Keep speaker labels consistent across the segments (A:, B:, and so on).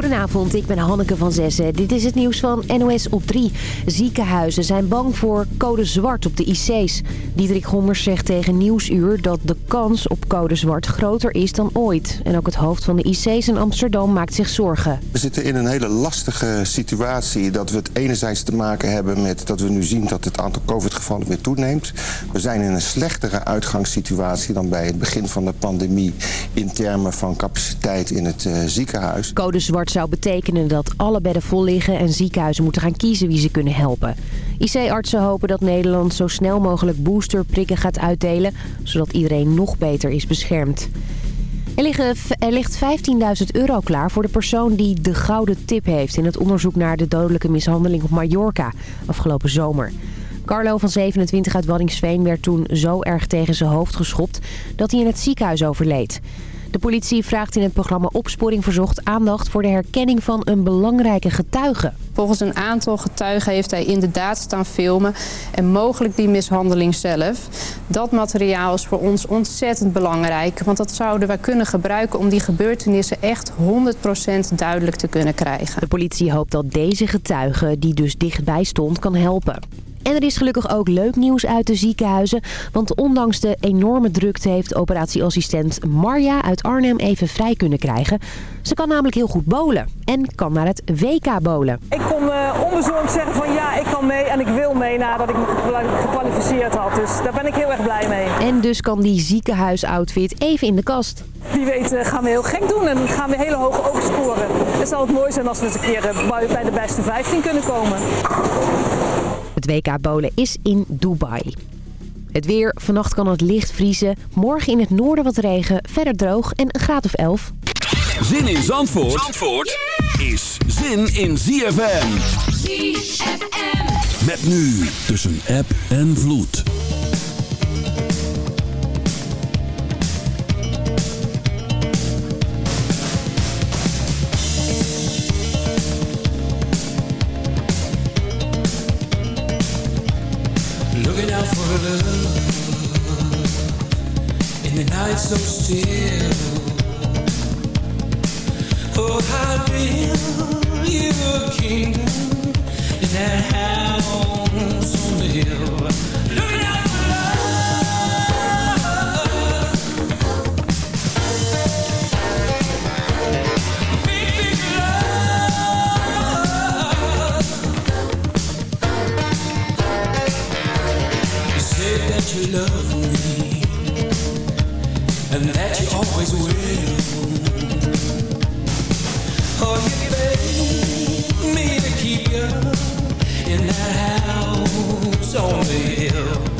A: Goedenavond, ik ben Hanneke van Zessen. Dit is het nieuws van NOS op 3. Ziekenhuizen zijn bang voor code zwart op de IC's. Diederik Gommers zegt tegen Nieuwsuur dat de kans op code zwart groter is dan ooit. En ook het hoofd van de IC's in Amsterdam maakt zich zorgen.
B: We zitten in een hele lastige situatie dat we het enerzijds te maken hebben met dat we nu zien dat het aantal covid-gevallen weer toeneemt. We zijn in een slechtere uitgangssituatie dan bij het begin van de pandemie in termen van capaciteit in het uh, ziekenhuis.
A: Code zwart zou betekenen dat alle bedden vol liggen en ziekenhuizen moeten gaan kiezen wie ze kunnen helpen. IC-artsen hopen dat Nederland zo snel mogelijk boosterprikken gaat uitdelen, zodat iedereen nog beter is beschermd. Er, er ligt 15.000 euro klaar voor de persoon die de gouden tip heeft... in het onderzoek naar de dodelijke mishandeling op Mallorca afgelopen zomer. Carlo van 27 uit Waddingsveen werd toen zo erg tegen zijn hoofd geschopt... dat hij in het ziekenhuis overleed. De politie vraagt in het programma Opsporing Verzocht aandacht voor de herkenning van een belangrijke getuige.
C: Volgens een aantal getuigen heeft hij inderdaad staan filmen en mogelijk die mishandeling zelf. Dat materiaal is voor ons ontzettend belangrijk, want dat zouden wij kunnen gebruiken om die gebeurtenissen echt 100% duidelijk te kunnen krijgen.
A: De politie hoopt dat deze getuige, die dus dichtbij stond, kan helpen. En er is gelukkig ook leuk nieuws uit de ziekenhuizen. Want ondanks de enorme drukte heeft operatieassistent Marja uit Arnhem even vrij kunnen krijgen. Ze kan namelijk heel goed bolen en kan naar het WK bolen.
D: Ik kon uh, onbezorgd zeggen van ja, ik kan mee en ik wil mee nadat ik me gekwalificeerd had. Dus daar ben ik heel erg blij mee.
A: En dus kan die ziekenhuisoutfit even in de kast.
D: Wie weet uh, gaan we heel gek doen en gaan we hele hoge ogen scoren. Het zal het mooi zijn als we eens een keer uh, bij de beste 15 kunnen komen.
A: Het WK Bolen is in Dubai. Het weer. Vannacht kan het licht vriezen. Morgen in het noorden wat regen. Verder droog en een graad of 11.
E: Zin in Zandvoort, Zandvoort is zin in ZFM.
F: ZFM.
E: Met nu tussen app en vloed.
G: In so still. Oh, I'll build you a kingdom in that house on the hill. And that you always will. Oh, you begged me to keep you in that house on the hill,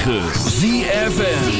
E: 106.9 ZFN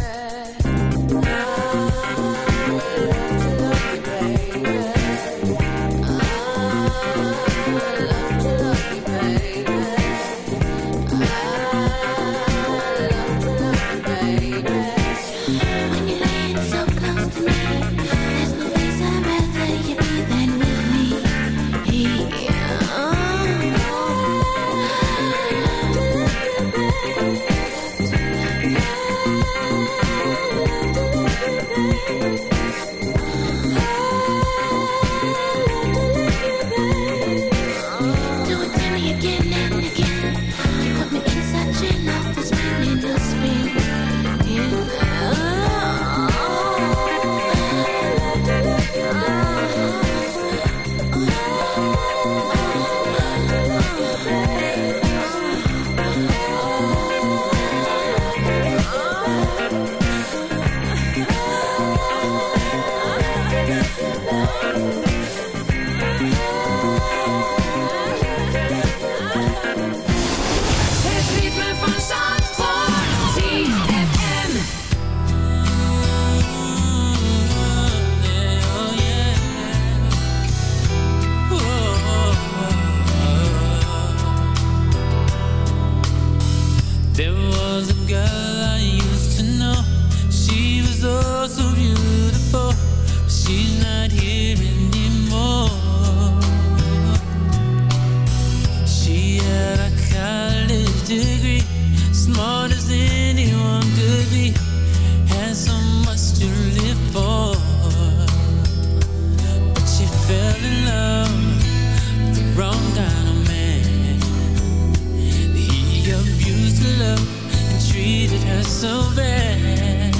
G: so bad.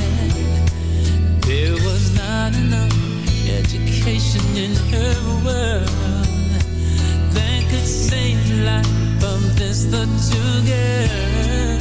G: There was not enough education in her world that could save life of
H: this two girls.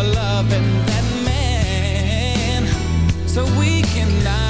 H: for loving that man. So we can ignore,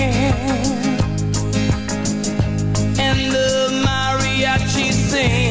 I: And the mariachi sing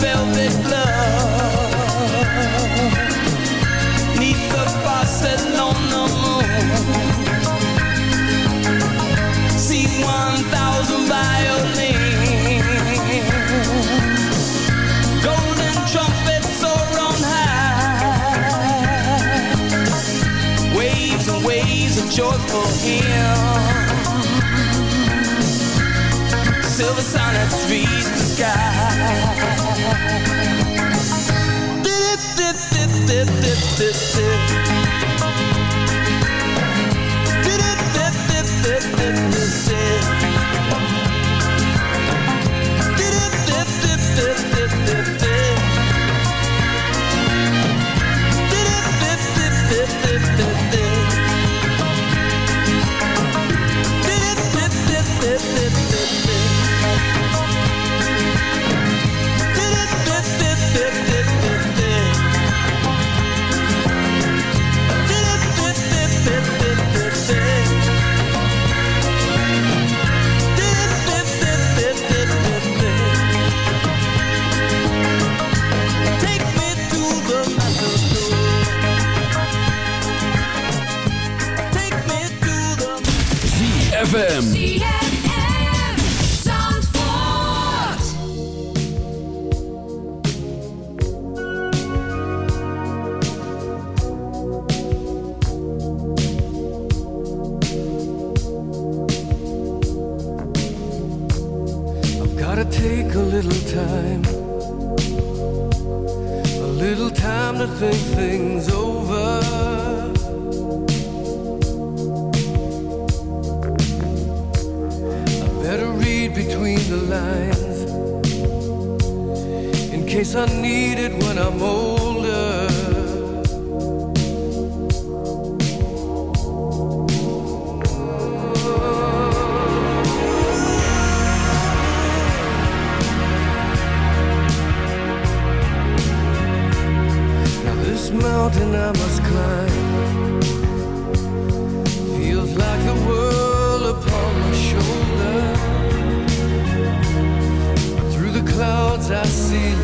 I: velvet glove Neath the faucets on the moon See one thousand violins. Golden trumpets soar on high. Waves and waves of joyful hymns, Silver sonnets reach the sky
J: did, did, did, did,
K: did. vacilo.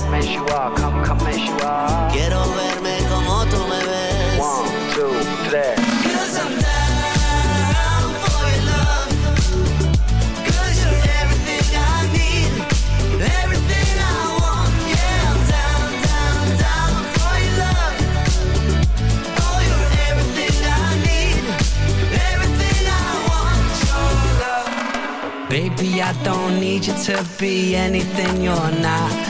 L: Come as you are, come, come as you are.
K: Quiero verme como tú me ves.
L: One, two, three.
K: Cause I'm down for your love. Cause you're everything I need. Everything I want. Yeah, I'm down, down, down for your love. Oh, you're everything I need. Everything I want. Your love.
M: Baby, I don't need you to be anything you're not.